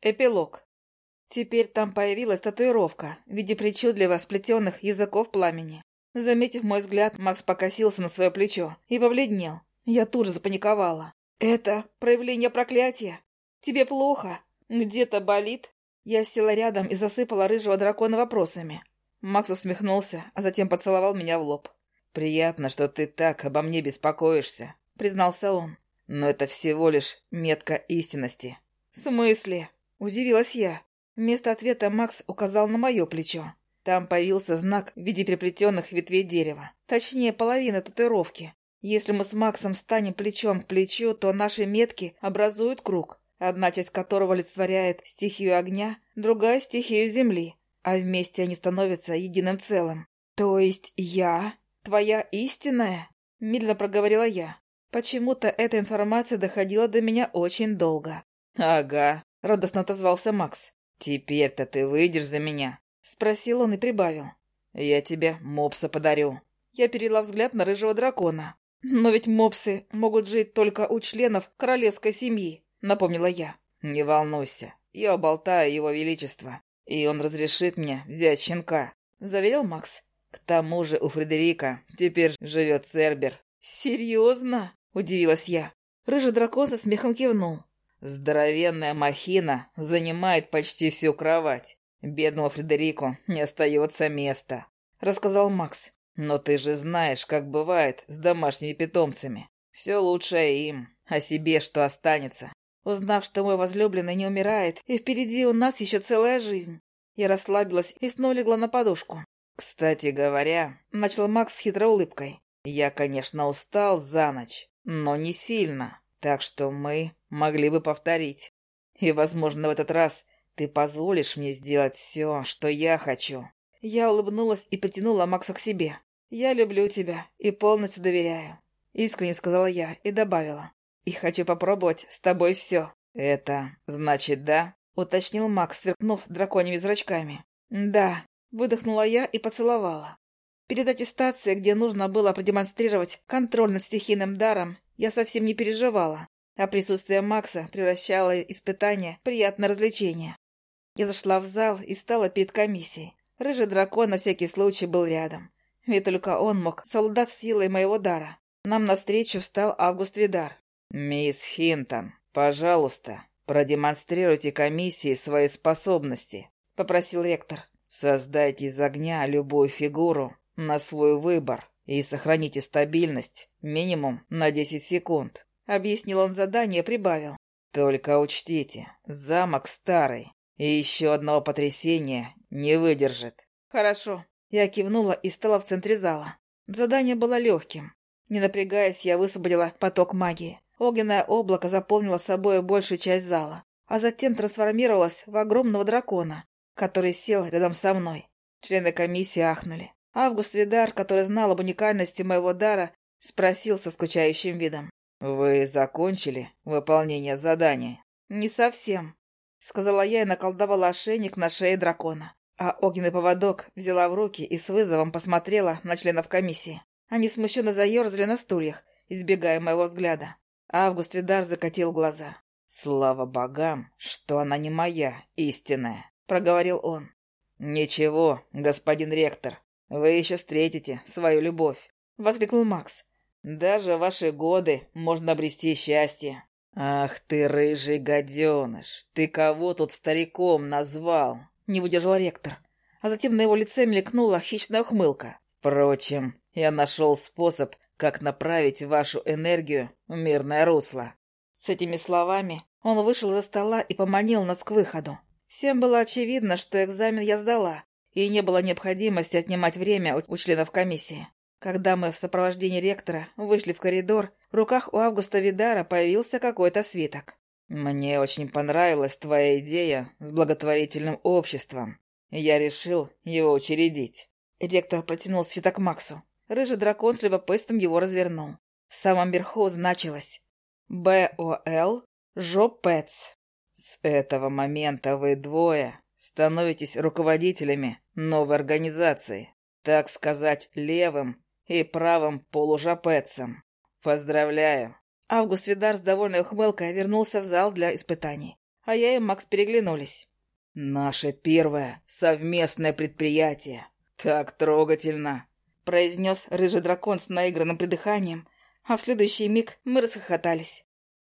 Эпилог. Теперь там появилась татуировка в виде причудливо сплетенных языков пламени. Заметив мой взгляд, Макс покосился на свое плечо и побледнел. Я тут же запаниковала. «Это проявление проклятия? Тебе плохо? Где-то болит?» Я села рядом и засыпала рыжего дракона вопросами. Макс усмехнулся, а затем поцеловал меня в лоб. «Приятно, что ты так обо мне беспокоишься», — признался он. «Но это всего лишь метка истинности». «В смысле?» — удивилась я. Вместо ответа Макс указал на мое плечо. Там появился знак в виде переплетенных ветвей дерева. Точнее, половина татуировки. Если мы с Максом станем плечом к плечу, то наши метки образуют круг, одна часть которого олицетворяет стихию огня, другая — стихию земли, а вместе они становятся единым целым. «То есть я твоя истинная?» — медленно проговорила я. Почему-то эта информация доходила до меня очень долго. «Ага», — радостно отозвался Макс. «Теперь-то ты выйдешь за меня?» — спросил он и прибавил. «Я тебе мопса подарю». Я перела взгляд на рыжего дракона. «Но ведь мопсы могут жить только у членов королевской семьи», — напомнила я. «Не волнуйся, я болтаю его величество, и он разрешит мне взять щенка», — заверил Макс. «К тому же у Фредерика теперь живет Цербер». «Серьезно?» — удивилась я. Рыжий дракон со смехом кивнул. Здоровенная махина занимает почти всю кровать. Бедному Фредерику не остается места, — рассказал Макс. Но ты же знаешь, как бывает с домашними питомцами. Все лучшее им, а себе что останется. Узнав, что мой возлюбленный не умирает, и впереди у нас еще целая жизнь, я расслабилась и снова легла на подушку. «Кстати говоря», — начал Макс с хитрой улыбкой, — «я, конечно, устал за ночь, но не сильно. Так что мы могли бы повторить. И, возможно, в этот раз ты позволишь мне сделать все, что я хочу». Я улыбнулась и притянула Макса к себе. «Я люблю тебя и полностью доверяю», — искренне сказала я и добавила. «И хочу попробовать с тобой все». «Это значит да?» — уточнил Макс, сверкнув драконьими зрачками. «Да», — выдохнула я и поцеловала. Перед аттестацией, где нужно было продемонстрировать контроль над стихийным даром, я совсем не переживала, а присутствие Макса превращало испытание в приятное развлечение. Я зашла в зал и встала перед комиссией. Рыжий дракон на всякий случай был рядом. Ведь только он мог солдат силой моего дара. Нам навстречу встал Август Видар. «Мисс Хинтон, пожалуйста, продемонстрируйте комиссии свои способности», — попросил ректор. «Создайте из огня любую фигуру на свой выбор и сохраните стабильность минимум на 10 секунд. Объяснил он задание, прибавил. Только учтите, замок старый, и еще одного потрясения не выдержит. Хорошо. Я кивнула и стала в центре зала. Задание было легким. Не напрягаясь, я высвободила поток магии. Огненное облако заполнило собой большую часть зала, а затем трансформировалось в огромного дракона, который сел рядом со мной. Члены комиссии ахнули. Август Видар, который знал об уникальности моего дара, спросил со скучающим видом. «Вы закончили выполнение задания?» «Не совсем», — сказала я и наколдовала ошейник на шее дракона. А огненный поводок взяла в руки и с вызовом посмотрела на членов комиссии. Они смущенно заерзали на стульях, избегая моего взгляда. Август Видар закатил глаза. «Слава богам, что она не моя, истинная», — проговорил он. «Ничего, господин ректор, вы еще встретите свою любовь», — воскликнул Макс. «Даже в ваши годы можно обрести счастье». «Ах ты, рыжий гаденыш, ты кого тут стариком назвал?» — не выдержал ректор. А затем на его лице мелькнула хищная ухмылка. «Впрочем, я нашел способ, как направить вашу энергию в мирное русло». С этими словами он вышел за стола и поманил нас к выходу. Всем было очевидно, что экзамен я сдала, и не было необходимости отнимать время у членов комиссии. Когда мы в сопровождении ректора вышли в коридор, в руках у Августа Видара появился какой-то свиток. «Мне очень понравилась твоя идея с благотворительным обществом. Я решил его учредить». Ректор протянул свиток Максу. Рыжий дракон с любопытством его развернул. В самом верху значилось «БОЛ Жопец». «С этого момента вы двое становитесь руководителями новой организации, так сказать, левым и правым полужапецем. Поздравляю!» Август Видар с довольной ухмылкой вернулся в зал для испытаний. а я и Макс переглянулись. «Наше первое совместное предприятие. Так трогательно!» произнес рыжий дракон с наигранным придыханием, а в следующий миг мы расхохотались.